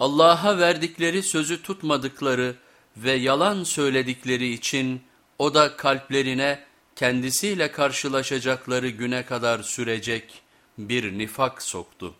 Allah'a verdikleri sözü tutmadıkları ve yalan söyledikleri için o da kalplerine kendisiyle karşılaşacakları güne kadar sürecek bir nifak soktu.